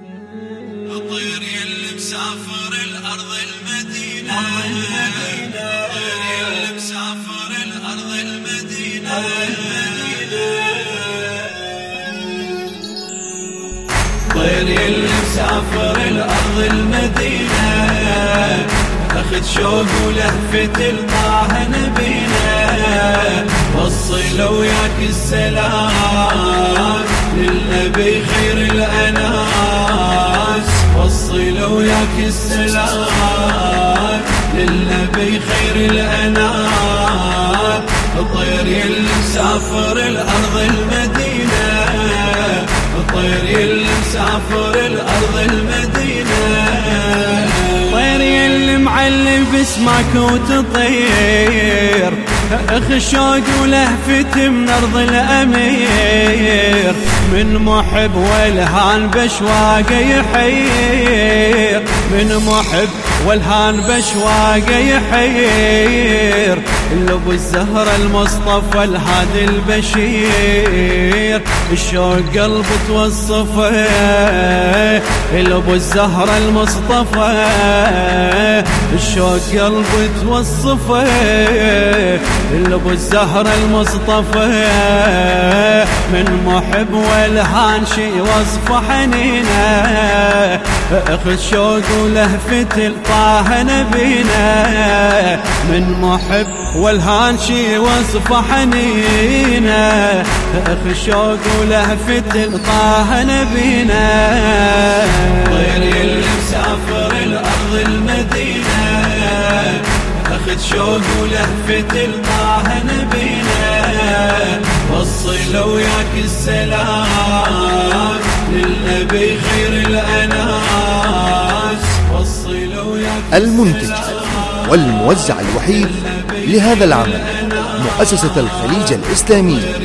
الطير يلي مسافر الأرض المدينة. الطير يلي مسافر الأرض المدينة. طير يلي مسافر الأرض المدينة. أخذ شوق ولهفة الطه نبينا. وصل وياك السلام للنبي خير الأناس وصل وياك السلام للنبي خير الأنام الطير يلي مسافر الأرض المدينة. الطير يلي مسافر الأرض المدينة. طير يلي معلم باسمك وتطير. أخ شوق ولهفة من أرض الأمير. من محب والهان بشواقه يحير. من محب والهان بشواقه يحير. لبو الزهر المصطفى الهادي البشير. الشوق قلب توصفه. لبو الزهر المصطفى. الشوق قلب توصفه. لبو الزهر المصطفى. من محب والهان شي وصفه حنينة. اخذ شوق ولهفة الطه نبينا. من محب والهان شي وصفه حنينة. اخذ شوق ولهفة الطه نبينا. طير يلي مسافر الأرض المدينة. أخذ شوق ولهفة الطه نبينا. وصل وياك السلام للنبي خير الأناس. وصل وياك المنتج والموزع الوحيد لهذا العمل مؤسسة الخليج الإسلامية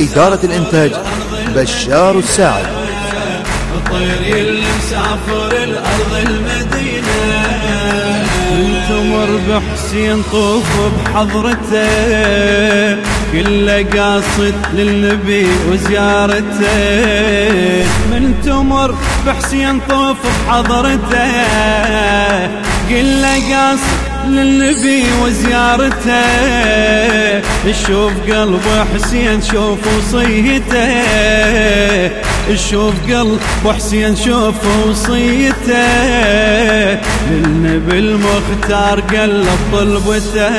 إدارة الإنتاج بشار الساعد. الطير يلي مسافر الأرض المدينة تمر بحسين طوف بحضرته كله قاصد للنبي وزيارته. من تمر بحسين طوف بحضرته كله قاصد للنبي وزيارته. شوف قلب حسين شوف وصيته. شوف قلب حسين شوف وصيته. للنبي المختار قلب طلبته.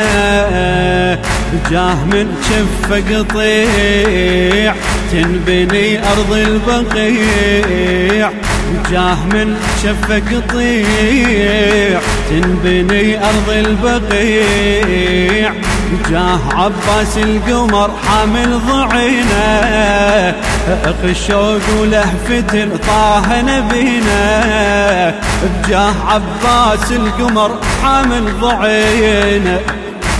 جاه من شفه قطيع تنبني أرض البقيع. جاه من شفه قطيع تنبني أرض البقيع. جاه عباس القمر حامل ضعينه اخ الشوق ولهفة طه نبينا بجاه عباس القمر حامل ضعينه.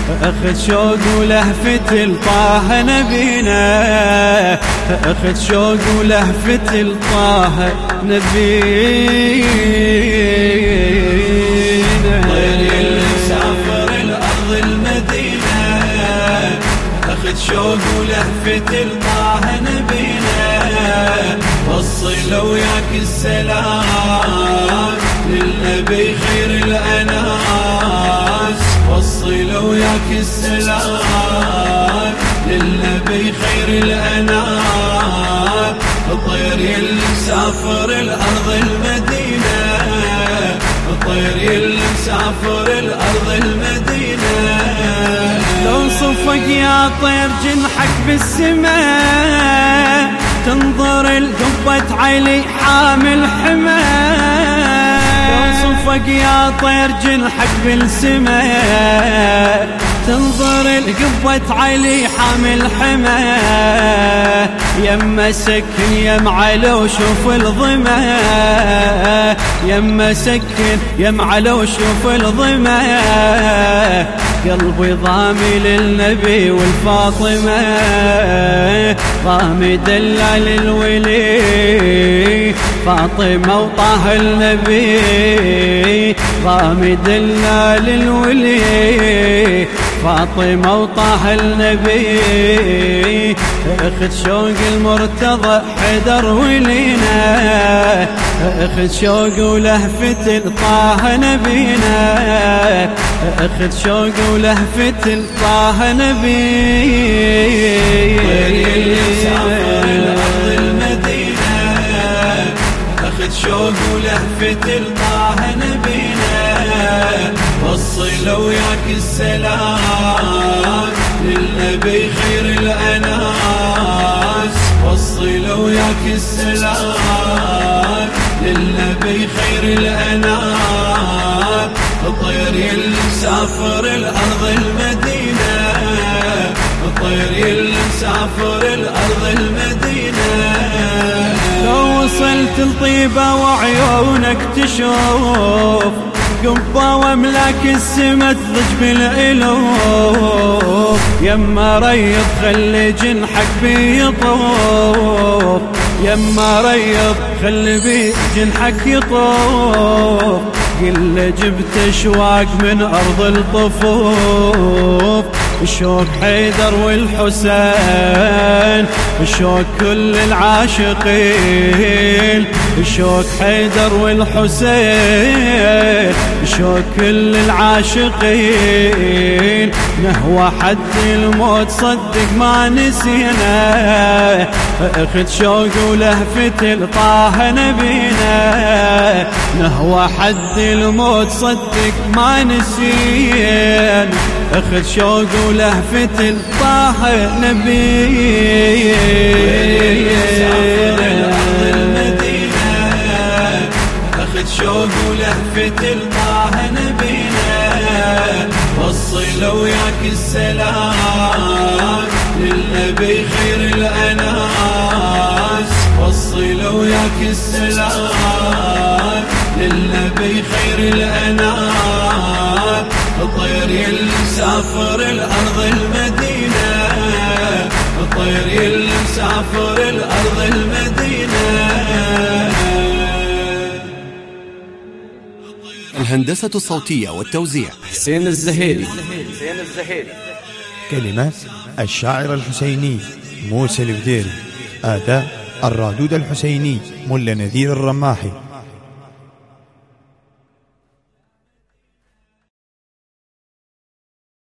أخذ شوق ولهفة الطه نبينا. أخذ شوق ولهفة الطه نبينا. طير يلي مسافر الأرض المدينة. أخذ شوق ولهفة الطه نبينا. وصل وياك السلام للنبي خير الأناس وصل وياك السلام. للنبي خير الأنام. الطير يلي مسافر الأرض المدينة. الطير يلي مسافر الأرض المدينة. لو صفق يا طير جنحك بالسماء تنظر القبة علي حامل حماه صفق يا طير جنحك بالسماء تنظر القبة علي حامل حماه يما سكن يم علو شوف الظما. يما سكن يم علو شوف الظمأ. قلبي ضامي للنبي والفاطمة. ضامي دلال للولي. فاطمة وطه النبي. ضامي دلال للولي. فاطمة وطه النبي. اخذ شوق المرتضى حدر ولينا. اخذ شوق ولهفة طه نبينا. اخذ شوق ولهفة طه نبي اخذ شوق ولهفة طه نبينا. وصلوا وياك السلام للنبي خير الأناس. وصلوا وياك السلام. للنبي خير الأنام الطير المسافر الأرض المدينة. الطير المسافر الأرض المدينة. لو وصلت لطيبة وعيونك تشوف قبة وأملاك السما تضج بالألوف. يما ريض خلي جنحك بيطوف. يما ريض بي جنحك يطوف. قل جبت أشواق من أرض الطفوف. الشوق حيدر والحسين الشوق كل العاشقين. الشوق حيدر والحسين الشوق كل العاشقين. نهوى حد الموت صدق ما نسينا أخذ شوق ولهفة الطاه نبينا نهوى حد الموت صدق ما نسينا أخذ شوق ولهفة الطه نبي. أخذ شوق ولهفة الطه نبينا وصلوا وياك السلام. للنبي خير الأناس. وصلوا وياك السلام. للنبي خير الأنام الطير المسافر الأرض المدينة الطير المسافر الأرض المدينة. الهندسة الصوتية والتوزيع. حسين الزهيري. كلمات الشاعر الحسيني موسى البديري أداء الرادود الحسيني ملا نذير الرماحي.